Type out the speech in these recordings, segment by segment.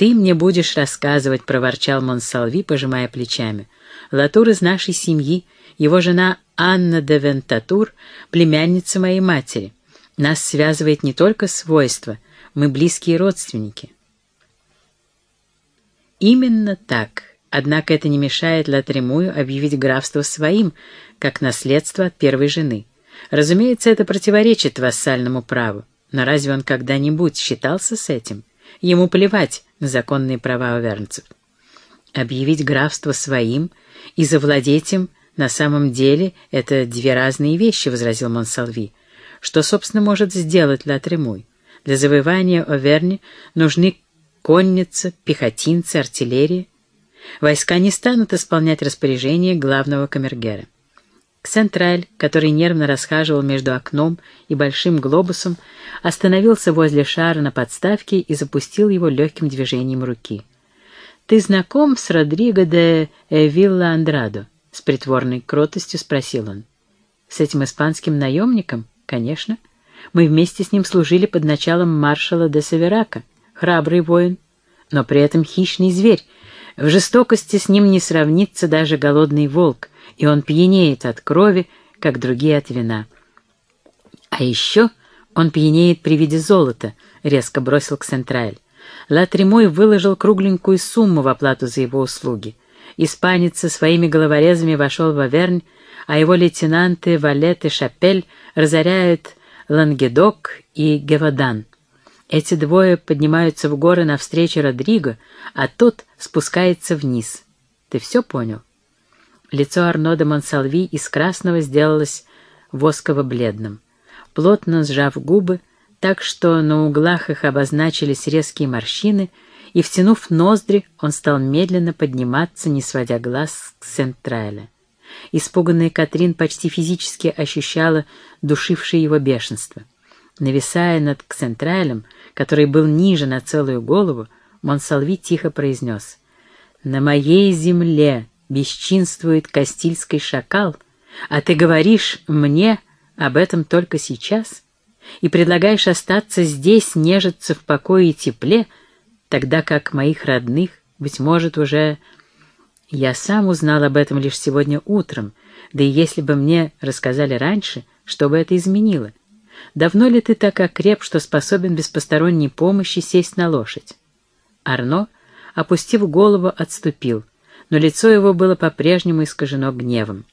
«Ты мне будешь рассказывать», — проворчал Монсалви, пожимая плечами. «Латур из нашей семьи, его жена Анна де Вентатур, племянница моей матери. Нас связывает не только свойство, мы близкие родственники». Именно так. Однако это не мешает Латремую объявить графство своим, как наследство от первой жены. Разумеется, это противоречит вассальному праву, но разве он когда-нибудь считался с этим? Ему плевать законные права увернцев. Объявить графство своим и завладеть им на самом деле это две разные вещи, — возразил Монсалви. Что, собственно, может сделать Латремуй? Для завоевания Оверни нужны конница, пехотинцы, артиллерия. Войска не станут исполнять распоряжение главного камергера. Ксентраль, который нервно расхаживал между окном и большим глобусом, остановился возле шара на подставке и запустил его легким движением руки. «Ты знаком с Родриго де Вилла Андрадо?» — с притворной кротостью спросил он. «С этим испанским наемником? Конечно. Мы вместе с ним служили под началом маршала де Северака, храбрый воин, но при этом хищный зверь. В жестокости с ним не сравнится даже голодный волк, и он пьянеет от крови, как другие от вина. А еще он пьянеет при виде золота, — резко бросил Ксентраль. Латремой выложил кругленькую сумму в оплату за его услуги. Испанец со своими головорезами вошел в Авернь, а его лейтенанты Валет и Шапель разоряют Лангедок и Гевадан. Эти двое поднимаются в горы навстречу Родриго, а тот спускается вниз. Ты все понял? Лицо Арно де Монсалви из красного сделалось восково-бледным. Плотно сжав губы, так что на углах их обозначились резкие морщины, и, втянув ноздри, он стал медленно подниматься, не сводя глаз с Сентраля. Испуганная Катрин почти физически ощущала душившее его бешенство. Нависая над Ксентралем, который был ниже на целую голову, Монсалви тихо произнес «На моей земле бесчинствует Кастильский шакал, а ты говоришь мне об этом только сейчас и предлагаешь остаться здесь, нежиться в покое и тепле, тогда как моих родных, быть может, уже... Я сам узнал об этом лишь сегодня утром, да и если бы мне рассказали раньше, что бы это изменило? Давно ли ты так окреп, что способен без посторонней помощи сесть на лошадь? Арно, опустив голову, отступил, но лицо его было по-прежнему искажено гневом.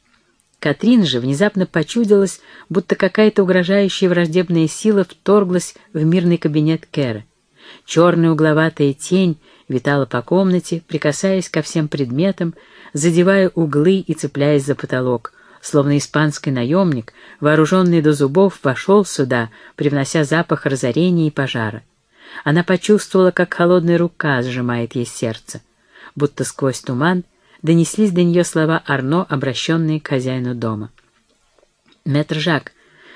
Катрин же внезапно почудилась, будто какая-то угрожающая враждебная сила вторглась в мирный кабинет Кэра. Черная угловатая тень витала по комнате, прикасаясь ко всем предметам, задевая углы и цепляясь за потолок, словно испанский наемник, вооруженный до зубов, вошел сюда, привнося запах разорения и пожара. Она почувствовала, как холодная рука сжимает ей сердце будто сквозь туман, донеслись до нее слова Арно, обращенные к хозяину дома. «Мэтр Жак,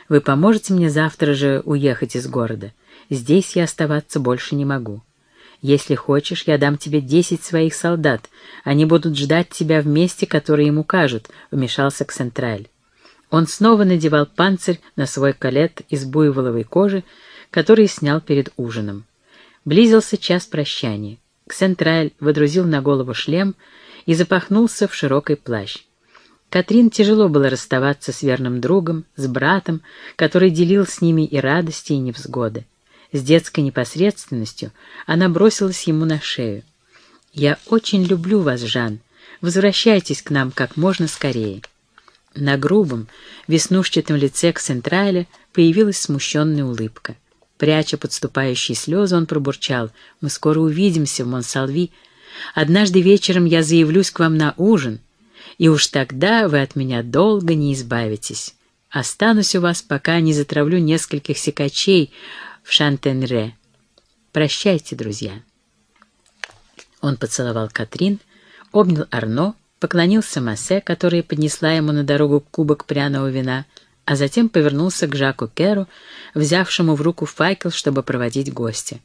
вы поможете мне завтра же уехать из города? Здесь я оставаться больше не могу. Если хочешь, я дам тебе десять своих солдат. Они будут ждать тебя в месте, которое им укажут», — вмешался Ксентраль. Он снова надевал панцирь на свой колет из буйволовой кожи, который снял перед ужином. Близился час прощания. Ксентраль водрузил на голову шлем и запахнулся в широкий плащ. Катрин тяжело было расставаться с верным другом, с братом, который делил с ними и радости, и невзгоды. С детской непосредственностью она бросилась ему на шею. «Я очень люблю вас, Жан. Возвращайтесь к нам как можно скорее». На грубом, веснушчатом лице Ксентраля появилась смущенная улыбка. Пряча подступающие слезы, он пробурчал. «Мы скоро увидимся в Монсалви. Однажды вечером я заявлюсь к вам на ужин, и уж тогда вы от меня долго не избавитесь. Останусь у вас, пока не затравлю нескольких секачей в Шантенре. Прощайте, друзья». Он поцеловал Катрин, обнял Арно, поклонился Массе, которая поднесла ему на дорогу кубок пряного вина — а затем повернулся к Жаку Керу, взявшему в руку факел, чтобы проводить гостя.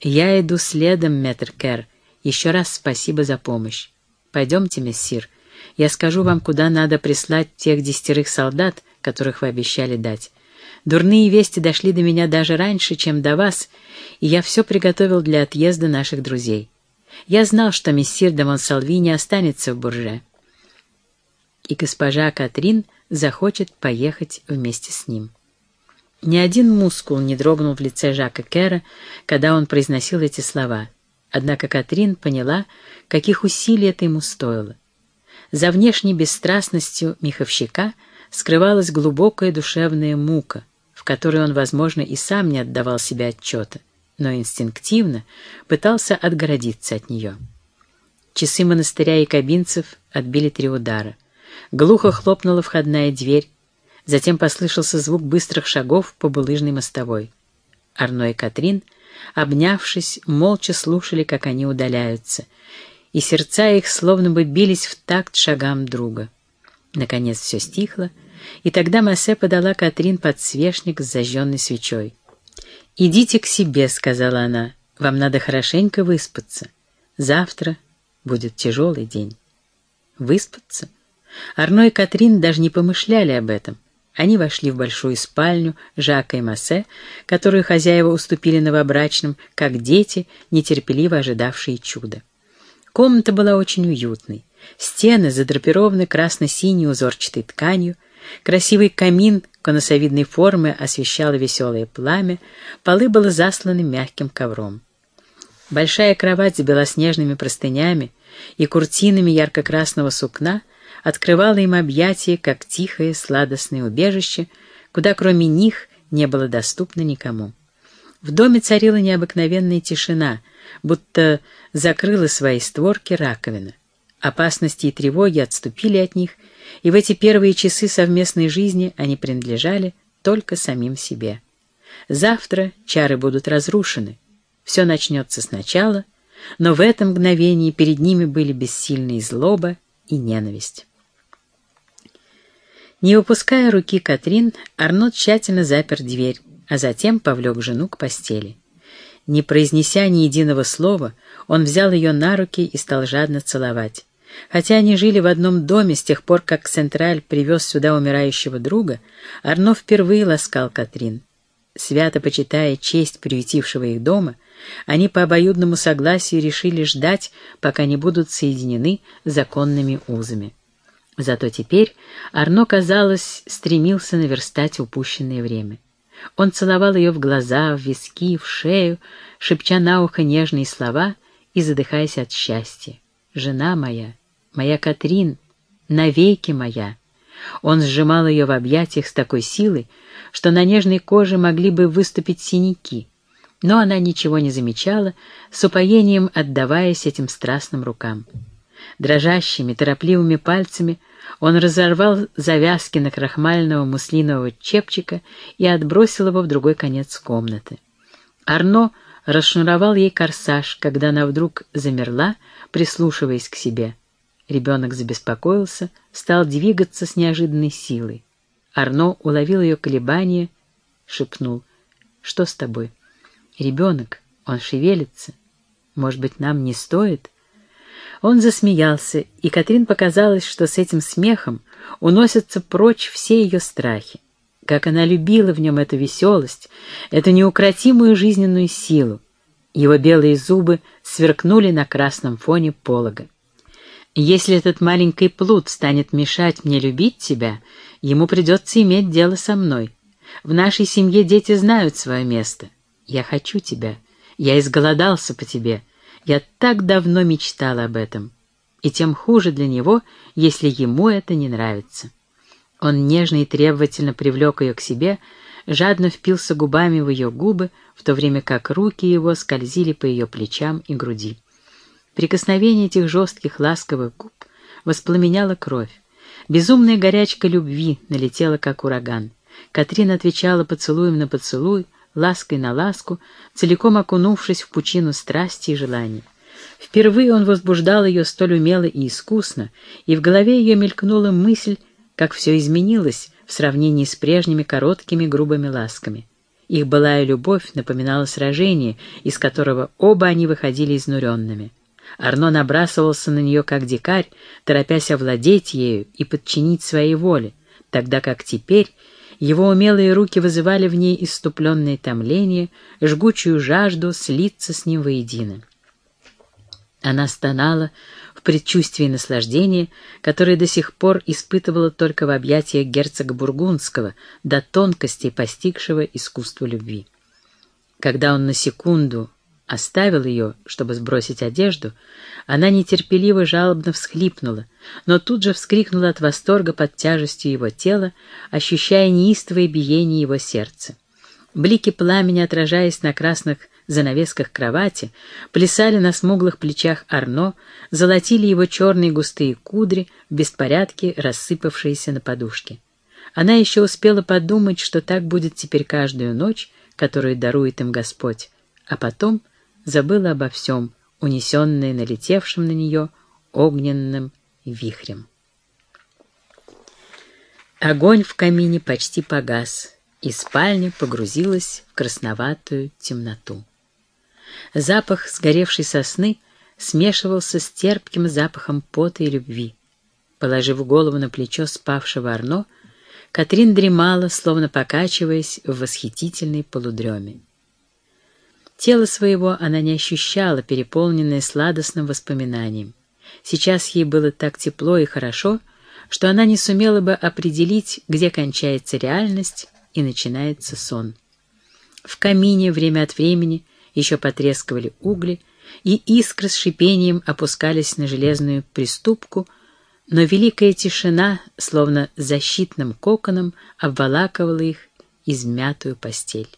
«Я иду следом, метр Кер. Еще раз спасибо за помощь. Пойдемте, мессир. Я скажу вам, куда надо прислать тех десятерых солдат, которых вы обещали дать. Дурные вести дошли до меня даже раньше, чем до вас, и я все приготовил для отъезда наших друзей. Я знал, что мессир де Монсалвини останется в Бурже, и госпожа Катрин захочет поехать вместе с ним. Ни один мускул не дрогнул в лице Жака Кера, когда он произносил эти слова. Однако Катрин поняла, каких усилий это ему стоило. За внешней бесстрастностью меховщика скрывалась глубокая душевная мука, в которой он, возможно, и сам не отдавал себе отчета, но инстинктивно пытался отгородиться от нее. Часы монастыря и кабинцев отбили три удара. Глухо хлопнула входная дверь, затем послышался звук быстрых шагов по булыжной мостовой. Арно и Катрин, обнявшись, молча слушали, как они удаляются, и сердца их словно бы бились в такт шагам друга. Наконец все стихло, и тогда Массе подала Катрин подсвечник с зажженной свечой. «Идите к себе», — сказала она, — «вам надо хорошенько выспаться. Завтра будет тяжелый день». «Выспаться?» Арно и Катрин даже не помышляли об этом. Они вошли в большую спальню Жака и Массе, которую хозяева уступили новобрачным, как дети, нетерпеливо ожидавшие чуда. Комната была очень уютной. Стены задрапированы красно-синей узорчатой тканью, красивый камин конусовидной формы освещало веселое пламя, полы были засланы мягким ковром. Большая кровать с белоснежными простынями и куртинами ярко-красного сукна открывала им объятия, как тихое сладостное убежище, куда кроме них не было доступно никому. В доме царила необыкновенная тишина, будто закрыла свои створки раковина. Опасности и тревоги отступили от них, и в эти первые часы совместной жизни они принадлежали только самим себе. Завтра чары будут разрушены, все начнется сначала, но в этом мгновении перед ними были бессильные злоба и ненависть. Не выпуская руки Катрин, Арно тщательно запер дверь, а затем повлек жену к постели. Не произнеся ни единого слова, он взял ее на руки и стал жадно целовать. Хотя они жили в одном доме с тех пор, как Централь привез сюда умирающего друга, Арно впервые ласкал Катрин. Свято почитая честь приютившего их дома, они по обоюдному согласию решили ждать, пока не будут соединены законными узами. Зато теперь Арно, казалось, стремился наверстать упущенное время. Он целовал ее в глаза, в виски, в шею, шепча на ухо нежные слова и задыхаясь от счастья. «Жена моя, моя Катрин, навеки моя!» Он сжимал ее в объятиях с такой силой, что на нежной коже могли бы выступить синяки. Но она ничего не замечала, с упоением отдаваясь этим страстным рукам. Дрожащими, торопливыми пальцами он разорвал завязки на крахмального муслинового чепчика и отбросил его в другой конец комнаты. Арно расшнуровал ей корсаж, когда она вдруг замерла, прислушиваясь к себе. Ребенок забеспокоился, стал двигаться с неожиданной силой. Арно уловил ее колебания, шепнул. «Что с тобой?» «Ребенок, он шевелится. Может быть, нам не стоит?» Он засмеялся, и Катрин показалось, что с этим смехом уносятся прочь все ее страхи. Как она любила в нем эту веселость, эту неукротимую жизненную силу. Его белые зубы сверкнули на красном фоне полога. «Если этот маленький плут станет мешать мне любить тебя, ему придется иметь дело со мной. В нашей семье дети знают свое место. Я хочу тебя. Я изголодался по тебе. Я так давно мечтал об этом. И тем хуже для него, если ему это не нравится. Он нежно и требовательно привлек ее к себе, жадно впился губами в ее губы, в то время как руки его скользили по ее плечам и груди. Прикосновение этих жестких ласковых губ воспламеняло кровь. Безумная горячка любви налетела, как ураган. Катрин отвечала поцелуем на поцелуй, лаской на ласку, целиком окунувшись в пучину страсти и желаний. Впервые он возбуждал ее столь умело и искусно, и в голове ее мелькнула мысль, как все изменилось в сравнении с прежними короткими грубыми ласками. Их былая любовь напоминала сражение, из которого оба они выходили изнуренными. Арно набрасывался на нее как дикарь, торопясь овладеть ею и подчинить своей воле, тогда как теперь его умелые руки вызывали в ней иступленное томление, жгучую жажду слиться с ним воедино. Она стонала в предчувствии наслаждения, которое до сих пор испытывала только в объятиях герцога Бургундского, до тонкостей постигшего искусство любви. Когда он на секунду оставил ее, чтобы сбросить одежду, она нетерпеливо жалобно всхлипнула, но тут же вскрикнула от восторга под тяжестью его тела, ощущая неистовое биение его сердца. Блики пламени, отражаясь на красных занавесках кровати, плясали на смуглых плечах Арно, золотили его черные густые кудри, в беспорядке рассыпавшиеся на подушке. Она еще успела подумать, что так будет теперь каждую ночь, которую дарует им Господь, а потом забыла обо всем, унесенная налетевшим на нее огненным вихрем. Огонь в камине почти погас, и спальня погрузилась в красноватую темноту. Запах сгоревшей сосны смешивался с терпким запахом пота и любви. Положив голову на плечо спавшего Арно, Катрин дремала, словно покачиваясь в восхитительной полудреме. Тело своего она не ощущала, переполненное сладостным воспоминанием. Сейчас ей было так тепло и хорошо, что она не сумела бы определить, где кончается реальность и начинается сон. В камине время от времени еще потрескивали угли, и искры с шипением опускались на железную приступку, но великая тишина, словно защитным коконом, обволакивала их измятую постель.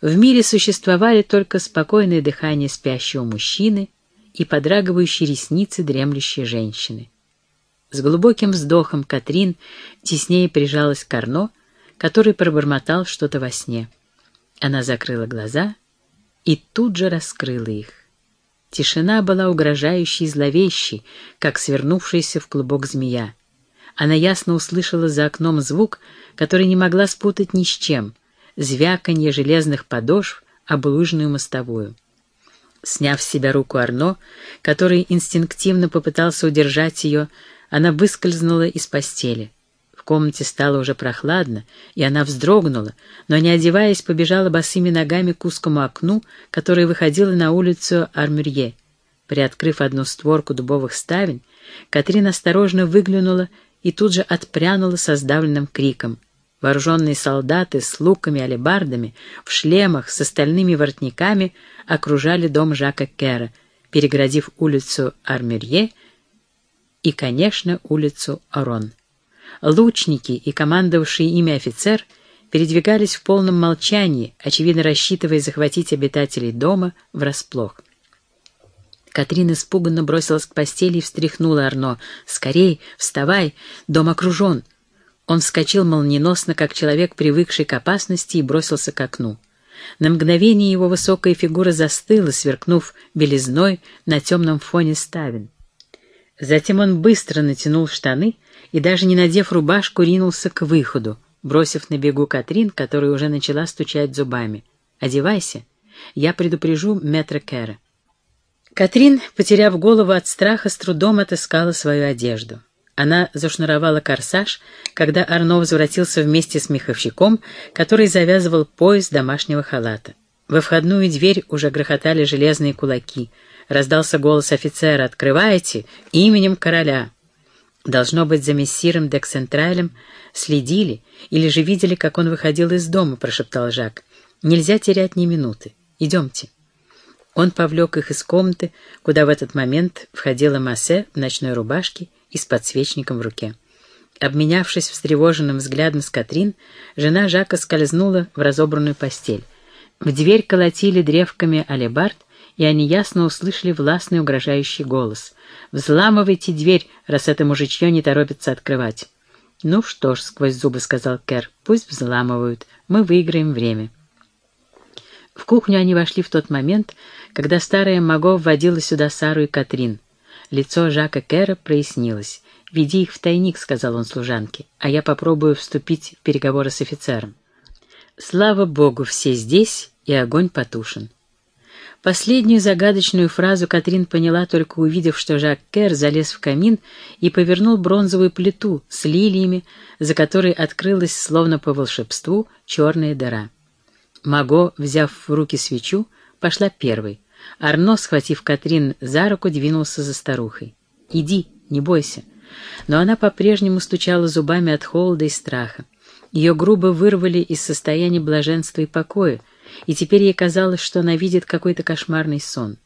В мире существовали только спокойное дыхание спящего мужчины и подрагивающие ресницы дремлющей женщины. С глубоким вздохом Катрин теснее прижалась к Арно, который пробормотал что-то во сне. Она закрыла глаза и тут же раскрыла их. Тишина была угрожающей и зловещей, как свернувшаяся в клубок змея. Она ясно услышала за окном звук, который не могла спутать ни с чем — звяканье железных подошв об лыжную мостовую. Сняв с себя руку Арно, который инстинктивно попытался удержать ее, она выскользнула из постели комнате стало уже прохладно, и она вздрогнула, но, не одеваясь, побежала босыми ногами к узкому окну, которое выходило на улицу Армюрье. Приоткрыв одну створку дубовых ставень, Катрин осторожно выглянула и тут же отпрянула со сдавленным криком. Вооруженные солдаты с луками, алебардами, в шлемах, с остальными воротниками окружали дом Жака Кера, переградив улицу Армюрье и, конечно, улицу Орон. Лучники и командовавший ими офицер передвигались в полном молчании, очевидно рассчитывая захватить обитателей дома врасплох. Катрин испуганно бросилась к постели и встряхнула Арно. «Скорей! Вставай! Дом окружен!» Он вскочил молниеносно, как человек, привыкший к опасности, и бросился к окну. На мгновение его высокая фигура застыла, сверкнув белизной на темном фоне ставен. Затем он быстро натянул штаны и, даже не надев рубашку, ринулся к выходу, бросив на бегу Катрин, которая уже начала стучать зубами. «Одевайся, я предупрежу метра Кэра». Катрин, потеряв голову от страха, с трудом отыскала свою одежду. Она зашнуровала корсаж, когда Арно возвратился вместе с меховщиком, который завязывал пояс домашнего халата. Во входную дверь уже грохотали железные кулаки — Раздался голос офицера «Открывайте! Именем короля!» Должно быть, за мессиром Дексентралем следили или же видели, как он выходил из дома, прошептал Жак. Нельзя терять ни минуты. Идемте. Он повлек их из комнаты, куда в этот момент входила Массе в ночной рубашке и с подсвечником в руке. Обменявшись встревоженным взглядом с Катрин, жена Жака скользнула в разобранную постель. В дверь колотили древками алебард, и они ясно услышали властный угрожающий голос. «Взламывайте дверь, раз это мужичье не торопится открывать». «Ну что ж», — сквозь зубы сказал Кэр, — «пусть взламывают, мы выиграем время». В кухню они вошли в тот момент, когда старая Маго вводила сюда Сару и Катрин. Лицо Жака Кэра прояснилось. «Веди их в тайник», — сказал он служанке, — «а я попробую вступить в переговоры с офицером». Слава богу, все здесь, и огонь потушен. Последнюю загадочную фразу Катрин поняла, только увидев, что Жак Кер залез в камин и повернул бронзовую плиту с лилиями, за которой открылась, словно по волшебству, черная дыра. Маго, взяв в руки свечу, пошла первой, Арно, схватив Катрин за руку, двинулся за старухой. «Иди, не бойся». Но она по-прежнему стучала зубами от холода и страха. Ее грубо вырвали из состояния блаженства и покоя, и теперь ей казалось, что она видит какой-то кошмарный сон.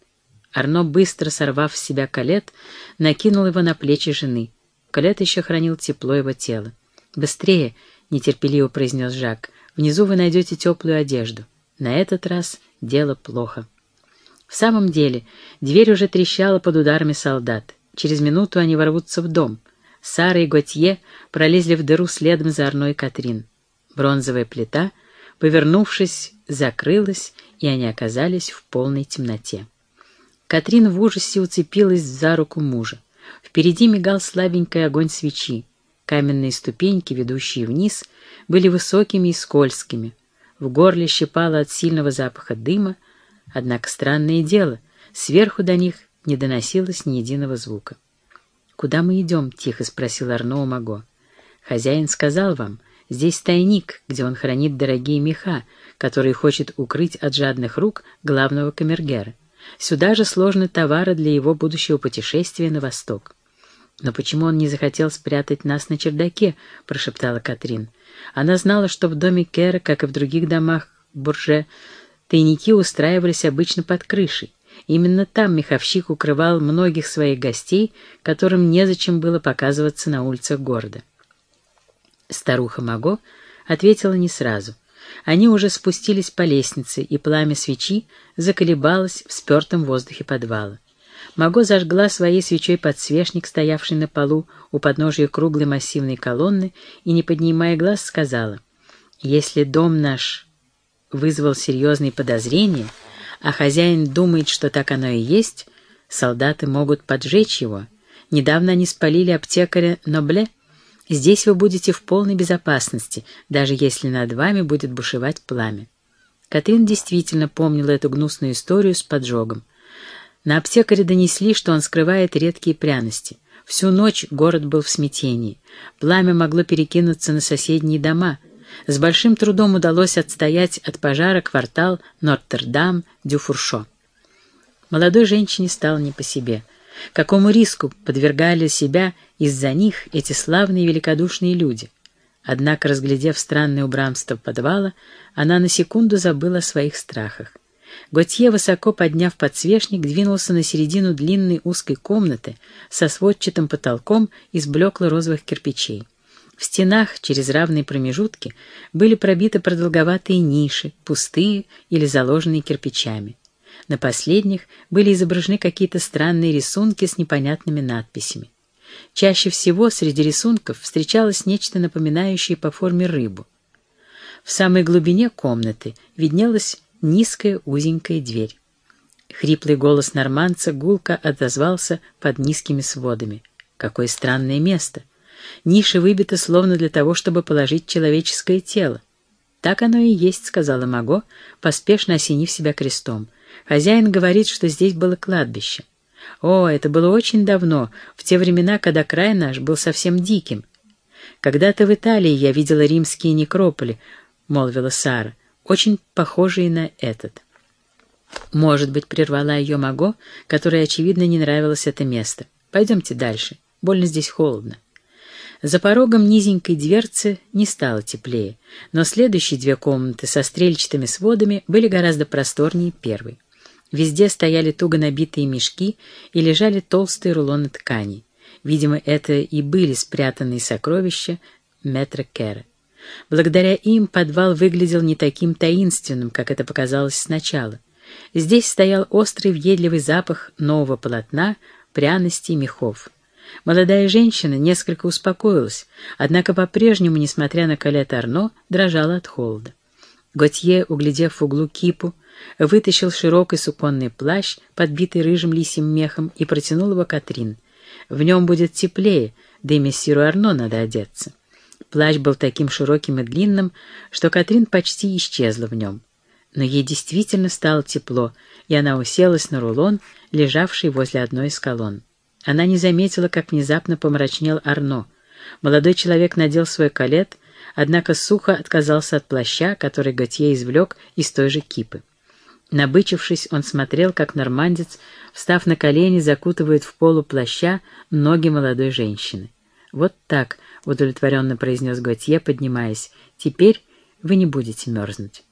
Арно, быстро сорвав с себя колет, накинул его на плечи жены. Колет еще хранил тепло его тела. «Быстрее!» — нетерпеливо произнес Жак. «Внизу вы найдете теплую одежду. На этот раз дело плохо». В самом деле, дверь уже трещала под ударами солдат. Через минуту они ворвутся в дом. Сара и Готье пролезли в дыру следом за Арно и Катрин. Бронзовая плита, повернувшись, закрылась, и они оказались в полной темноте. Катрин в ужасе уцепилась за руку мужа. Впереди мигал слабенький огонь свечи. Каменные ступеньки, ведущие вниз, были высокими и скользкими. В горле щипало от сильного запаха дыма, однако странное дело, сверху до них не доносилось ни единого звука. «Куда мы идем?» — тихо спросил Арно у Маго. «Хозяин сказал вам, здесь тайник, где он хранит дорогие меха, которые хочет укрыть от жадных рук главного камергера. Сюда же сложны товары для его будущего путешествия на восток». «Но почему он не захотел спрятать нас на чердаке?» — прошептала Катрин. Она знала, что в доме Кера, как и в других домах Бурже, тайники устраивались обычно под крышей. Именно там меховщик укрывал многих своих гостей, которым незачем было показываться на улицах города. Старуха Маго ответила не сразу. Они уже спустились по лестнице, и пламя свечи заколебалось в спертом воздухе подвала. Маго зажгла своей свечой подсвечник, стоявший на полу у подножия круглой массивной колонны, и, не поднимая глаз, сказала, «Если дом наш вызвал серьезные подозрения, а хозяин думает, что так оно и есть, солдаты могут поджечь его. Недавно они спалили аптекаря Нобле. Здесь вы будете в полной безопасности, даже если над вами будет бушевать пламя». Катрин действительно помнила эту гнусную историю с поджогом. На аптекаре донесли, что он скрывает редкие пряности. Всю ночь город был в смятении. Пламя могло перекинуться на соседние дома. С большим трудом удалось отстоять от пожара квартал Нотр-Дам-Дюфуршо. Молодой женщине стало не по себе. Какому риску подвергали себя из-за них эти славные великодушные люди? Однако, разглядев странное убранство подвала, она на секунду забыла о своих страхах. Готье, высоко подняв подсвечник, двинулся на середину длинной узкой комнаты со сводчатым потолком из блекло-розовых кирпичей. В стенах через равные промежутки были пробиты продолговатые ниши, пустые или заложенные кирпичами. На последних были изображены какие-то странные рисунки с непонятными надписями. Чаще всего среди рисунков встречалось нечто напоминающее по форме рыбу. В самой глубине комнаты виднелась низкая узенькая дверь. Хриплый голос норманца гулко отозвался под низкими сводами. Какое странное место! Ниша выбита словно для того, чтобы положить человеческое тело. «Так оно и есть», — сказала Маго, поспешно осенив себя крестом. «Хозяин говорит, что здесь было кладбище. О, это было очень давно, в те времена, когда край наш был совсем диким. Когда-то в Италии я видела римские некрополи», — молвила Сара очень похожие на этот. Может быть, прервала ее Маго, которой, очевидно, не нравилось это место. Пойдемте дальше. Больно здесь холодно. За порогом низенькой дверцы не стало теплее, но следующие две комнаты со стрельчатыми сводами были гораздо просторнее первой. Везде стояли туго набитые мешки и лежали толстые рулоны тканей. Видимо, это и были спрятанные сокровища метра Кэра. Благодаря им подвал выглядел не таким таинственным, как это показалось сначала. Здесь стоял острый въедливый запах нового полотна, пряностей, мехов. Молодая женщина несколько успокоилась, однако по-прежнему, несмотря на Калет Арно, дрожала от холода. Готье, углядев в углу кипу, вытащил широкий суконный плащ, подбитый рыжим лисим мехом, и протянул его Катрин. «В нем будет теплее, да и мессиру Арно надо одеться». Плащ был таким широким и длинным, что Катрин почти исчезла в нем. Но ей действительно стало тепло, и она уселась на рулон, лежавший возле одной из колонн. Она не заметила, как внезапно помрачнел Арно. Молодой человек надел свой калет, однако сухо отказался от плаща, который Готье извлек из той же кипы. Набычившись, он смотрел, как нормандец, встав на колени, закутывает в полу плаща ноги молодой женщины. «Вот так», — удовлетворенно произнес Готье, поднимаясь, — «теперь вы не будете мерзнуть».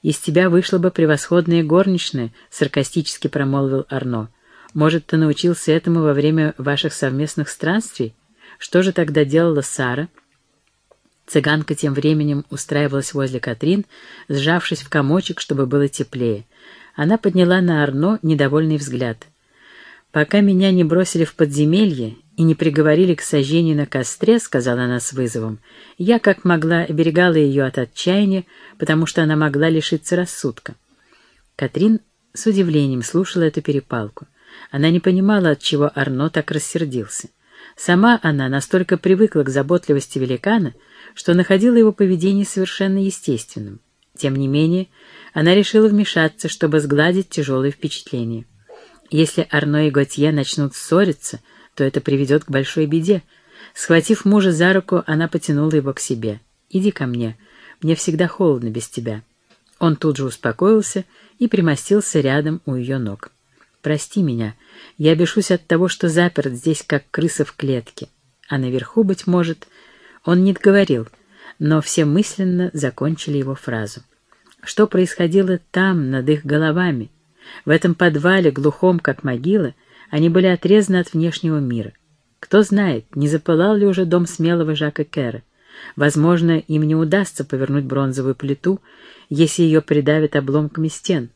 «Из тебя вышла бы превосходная горничная», — саркастически промолвил Арно. «Может, ты научился этому во время ваших совместных странствий? Что же тогда делала Сара?» Цыганка тем временем устраивалась возле Катрин, сжавшись в комочек, чтобы было теплее. Она подняла на Арно недовольный взгляд. «Пока меня не бросили в подземелье и не приговорили к сожжению на костре», — сказала она с вызовом, — «я, как могла, оберегала ее от отчаяния, потому что она могла лишиться рассудка». Катрин с удивлением слушала эту перепалку. Она не понимала, от чего Арно так рассердился. Сама она настолько привыкла к заботливости великана, что находила его поведение совершенно естественным. Тем не менее, она решила вмешаться, чтобы сгладить тяжелые впечатления. Если Арно и Готье начнут ссориться, то это приведет к большой беде. Схватив мужа за руку, она потянула его к себе. «Иди ко мне. Мне всегда холодно без тебя». Он тут же успокоился и примостился рядом у ее ног. «Прости меня. Я бешусь от того, что заперт здесь, как крыса в клетке. А наверху, быть может...» Он не договорил, но все мысленно закончили его фразу. Что происходило там, над их головами? В этом подвале, глухом как могила, они были отрезаны от внешнего мира. Кто знает, не запылал ли уже дом смелого Жака Кэра. Возможно, им не удастся повернуть бронзовую плиту, если ее придавят обломками стен.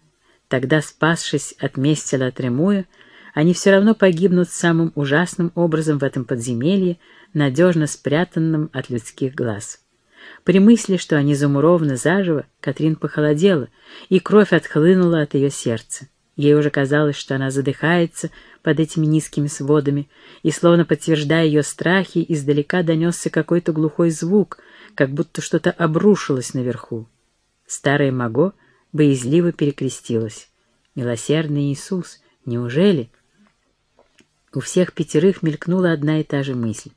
Тогда, спасшись от мести Латремуя, они все равно погибнут самым ужасным образом в этом подземелье, надежно спрятанном от людских глаз. При мысли, что они замурованы заживо, Катрин похолодела, и кровь отхлынула от ее сердца. Ей уже казалось, что она задыхается под этими низкими сводами, и, словно подтверждая ее страхи, издалека донесся какой-то глухой звук, как будто что-то обрушилось наверху. Старая Маго боязливо перекрестилась. «Милосердный Иисус, неужели?» У всех пятерых мелькнула одна и та же мысль.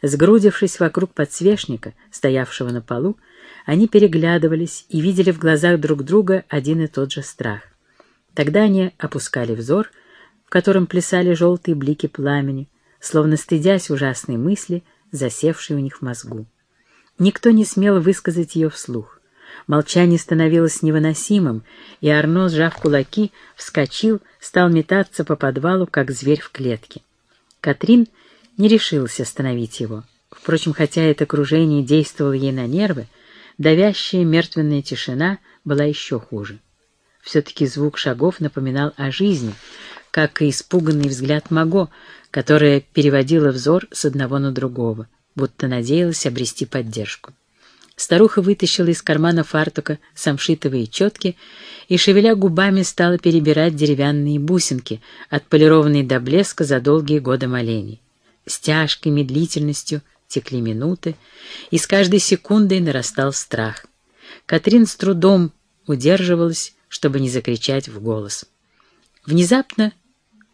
Сгрудившись вокруг подсвечника, стоявшего на полу, они переглядывались и видели в глазах друг друга один и тот же страх. Тогда они опускали взор, в котором плясали желтые блики пламени, словно стыдясь ужасной мысли, засевшей у них в мозгу. Никто не смел высказать ее вслух. Молчание становилось невыносимым, и Арно, сжав кулаки, вскочил, стал метаться по подвалу, как зверь в клетке. Катрин — не решилась остановить его. Впрочем, хотя это окружение действовало ей на нервы, давящая мертвенная тишина была еще хуже. Все-таки звук шагов напоминал о жизни, как и испуганный взгляд Маго, которая переводила взор с одного на другого, будто надеялась обрести поддержку. Старуха вытащила из кармана фартука самшитовые четки и, шевеля губами, стала перебирать деревянные бусинки, отполированные до блеска за долгие годы молений. С тяжкой медлительностью текли минуты, и с каждой секундой нарастал страх. Катрин с трудом удерживалась, чтобы не закричать в голос. Внезапно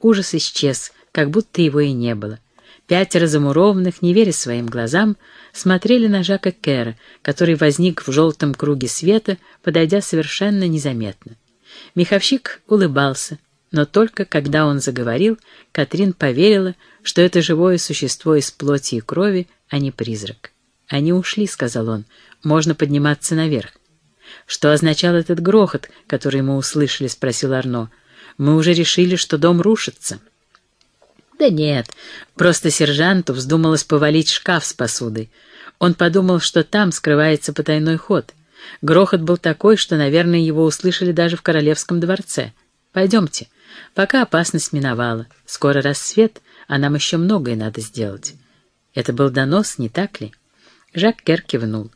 ужас исчез, как будто его и не было. Пятеро замурованных, не веря своим глазам, смотрели на Жака Кэра, который возник в желтом круге света, подойдя совершенно незаметно. Меховщик улыбался, но только когда он заговорил, Катрин поверила, что это живое существо из плоти и крови, а не призрак. «Они ушли», — сказал он, — «можно подниматься наверх». «Что означал этот грохот, который мы услышали?» — спросил Арно. «Мы уже решили, что дом рушится». «Да нет, просто сержанту вздумалось повалить шкаф с посудой. Он подумал, что там скрывается потайной ход. Грохот был такой, что, наверное, его услышали даже в королевском дворце. Пойдемте». Пока опасность миновала. Скоро рассвет, а нам еще многое надо сделать. Это был донос, не так ли? Жак Кер кивнул.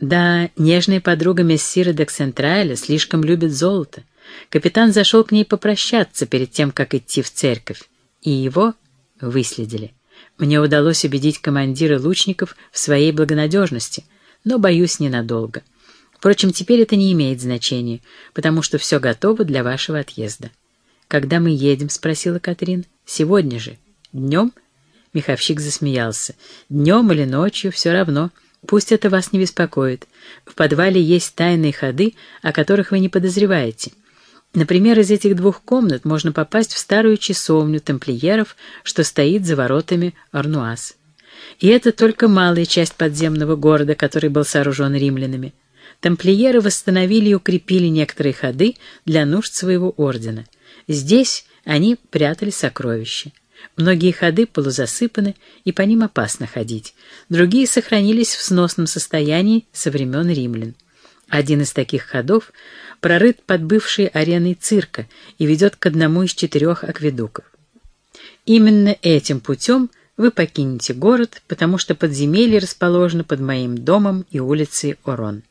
Да, нежная подруга мессира де Ксентрайля слишком любит золото. Капитан зашел к ней попрощаться перед тем, как идти в церковь, и его выследили. Мне удалось убедить командира лучников в своей благонадежности, но, боюсь, ненадолго. Впрочем, теперь это не имеет значения, потому что все готово для вашего отъезда. «Когда мы едем?» — спросила Катрин. «Сегодня же. Днем?» Миховщик засмеялся. «Днем или ночью, все равно. Пусть это вас не беспокоит. В подвале есть тайные ходы, о которых вы не подозреваете. Например, из этих двух комнат можно попасть в старую часовню тамплиеров, что стоит за воротами Арнуаз. И это только малая часть подземного города, который был сооружен римлянами. Тамплиеры восстановили и укрепили некоторые ходы для нужд своего ордена. Здесь они прятали сокровища. Многие ходы полузасыпаны, и по ним опасно ходить. Другие сохранились в сносном состоянии со времен римлян. Один из таких ходов прорыт под бывшей ареной цирка и ведет к одному из четырех акведуков. Именно этим путем вы покинете город, потому что подземелье расположено под моим домом и улицей Орон.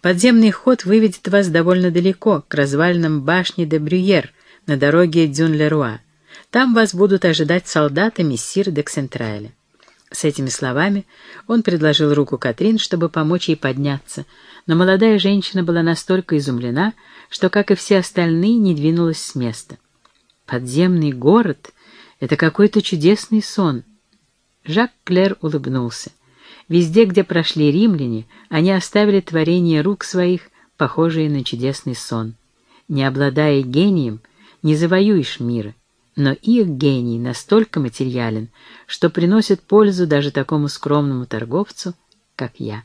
Подземный ход выведет вас довольно далеко, к развалинам башни де Брюер на дороге Дюн-Леруа. Там вас будут ожидать солдаты мессир де Ксентрайля. С этими словами он предложил руку Катрин, чтобы помочь ей подняться, но молодая женщина была настолько изумлена, что, как и все остальные, не двинулась с места. «Подземный город — это какой-то чудесный сон». Жак Клер улыбнулся. Везде, где прошли римляне, они оставили творение рук своих, похожие на чудесный сон. Не обладая гением, не завоюешь мира но их гений настолько материален, что приносит пользу даже такому скромному торговцу, как я.